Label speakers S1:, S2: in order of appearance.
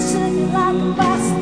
S1: sitting like a kebas